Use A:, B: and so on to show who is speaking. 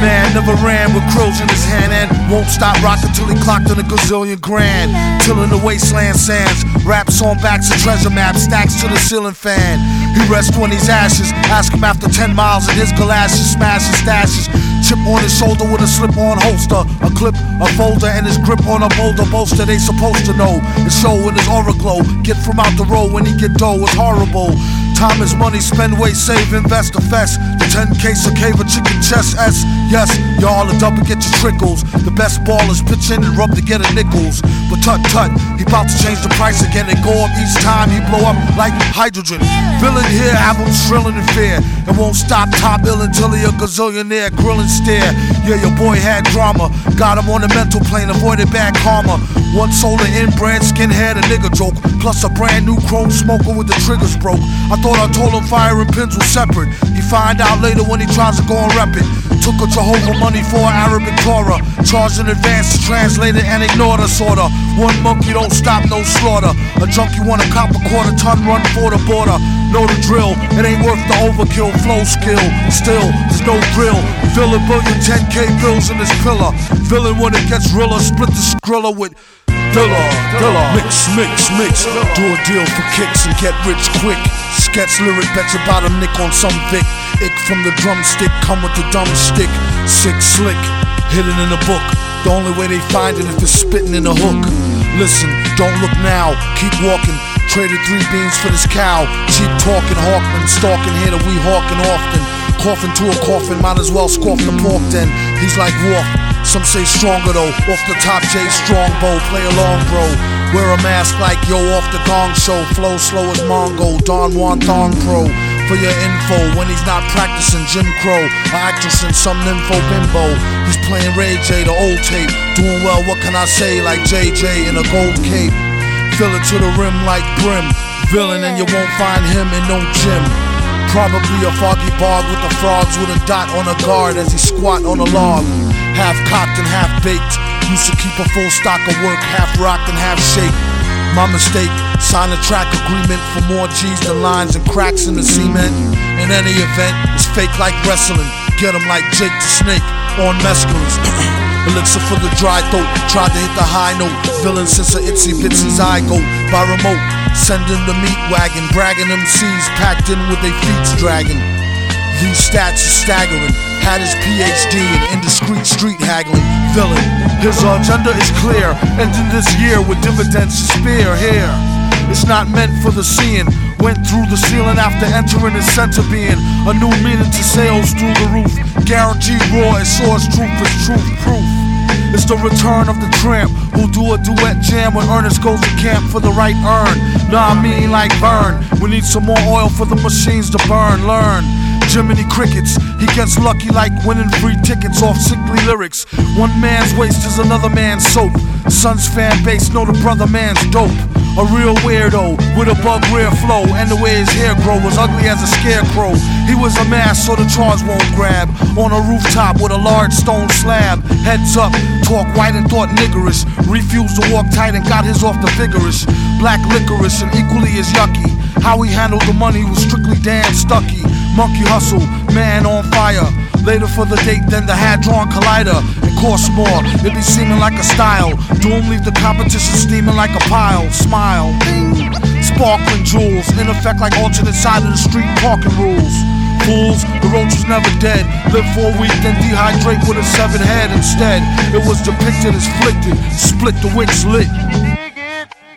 A: Man never ran with crows in his hand and won't stop rocking till he clocked in a gazillion grand. Till in the wasteland sands, raps on backs of treasure maps, stacks to the ceiling fan. He rests on he's ashes. Ask him after 10 miles in his galoshes, smash his stashes. Chip on his shoulder with a slip on holster. A clip, a folder, and his grip on a boulder bolster. They supposed to know. His show in his aura glow. Get from out the road when he get dough. It's horrible. Time is money, spend, wait, save, invest, fest. The 10 case of cave, a chicken chest, S. Yes, y'all are double, get your trickles. The best ballers pitch in and rub to get a nickels. But tut tut, he bout to change the price again and go up each time he blow up like hydrogen. Villain here, have him shrilling in fear. And won't stop top ill until he a gazillionaire, grilling stare. Yeah, your boy had drama. Got him on the mental plane, avoided bad karma. One solar inbred skinhead, a nigga joke. Plus a brand new chrome smoker with the triggers broke. I thought I told him fire and pins were separate. He find out later when he tries to go and rep it. Took a Jehovah money for Arabic Torah. Charged in advance to translate it and ignore the sorta. One monkey don't stop, no slaughter. A junkie want a cop a quarter ton run for the border. Know the drill, it ain't worth the overkill. Flow skill, still, there's no drill. Fill a billion 10k bills in this pillar. Villain when it gets realer, split the skrilla with Dilla, Dilla. Mix, mix, mix. Do a deal for kicks and get rich quick. Sketch lyric, bet your bottom nick on some Vic. Ick from the drumstick, come with the dumb stick. Sick, slick, hidden in a book. The only way they find it if it's spitting in a hook. Listen, don't look now, keep walking. Traded three beans for this cow. Cheap talking, Hawkman, stalking here that we hawking often. Coughing to a coffin, might as well scoff the pork then. He's like Wolf. Some say stronger though. Off the top, Jay Strongbow, play along, bro. Wear a mask like yo off the gong show. Flow slow as Mongo, Don Juan Tong Po. For your info, when he's not practicing Jim Crow, a actress in some nympho bimbo. He's playing Ray J, the old tape. Doing well, what can I say? Like JJ in a gold cape. Fill it to the rim like brim. Villain, and you won't find him in no gym. Probably a foggy bog with the frogs with a dot on a guard as he squat on a log. Half cocked and half baked. Used to keep a full stock of work, half rocked and half shake. My mistake, sign a track agreement for more G's than lines and cracks in the cement. In any event, it's fake like wrestling. Get him like Jake the Snake on mescalines. Elixir for the dry throat. Tried to hit the high note. Villain since a itsy bitsy zygote. By remote. Sending the meat wagon. Bragging MCs packed in with their feet dragging. These stats are staggering. Had his PhD in indiscreet street haggling. Villain. His agenda is clear. Ending this year with dividends to spare here. It's not meant for the seeing. Went through the ceiling after entering his center being. A new meaning to sales through the roof. Guaranteed raw as source truth is truth proof. It's the return of the tramp who do a duet jam when Ernest goes to camp for the right earn. Nah, I mean like burn. We need some more oil for the machines to burn. Learn. Jiminy Crickets, he gets lucky like winning free tickets off sickly lyrics. One man's waste is another man's soap. Son's fan base know the brother man's dope. A real weirdo with a bug rare flow, and the way his hair grow was ugly as a scarecrow. He was a mask so the charge won't grab. On a rooftop with a large stone slab. Heads up, talk white and thought niggerish. Refused to walk tight and got his off the vigorous. Black licorice and equally as yucky. How he handled the money was strictly damn stucky. Monkey hustle, man on fire. Later for the date, than the hand drawn collider. It costs more, it be seeming like a style. Doom leave the competition steaming like a pile. Smile. Sparkling jewels, in effect like alternate side of the street parking rules. Fools, the roach was never dead. Live for a week, then dehydrate with a severed head instead. It was depicted as flicked, split the wicks lit.